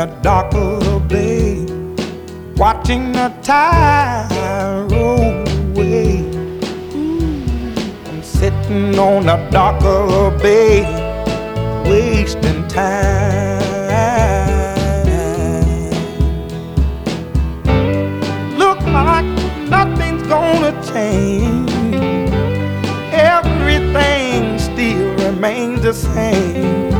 the dock of the bay, watching the tide roll away. I'm sitting on the dock of the bay, wasting time. Look like nothing's gonna change. Everything still remains the same.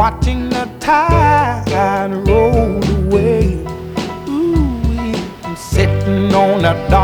watching the tide roll away. Ooh, I'm sitting on the dock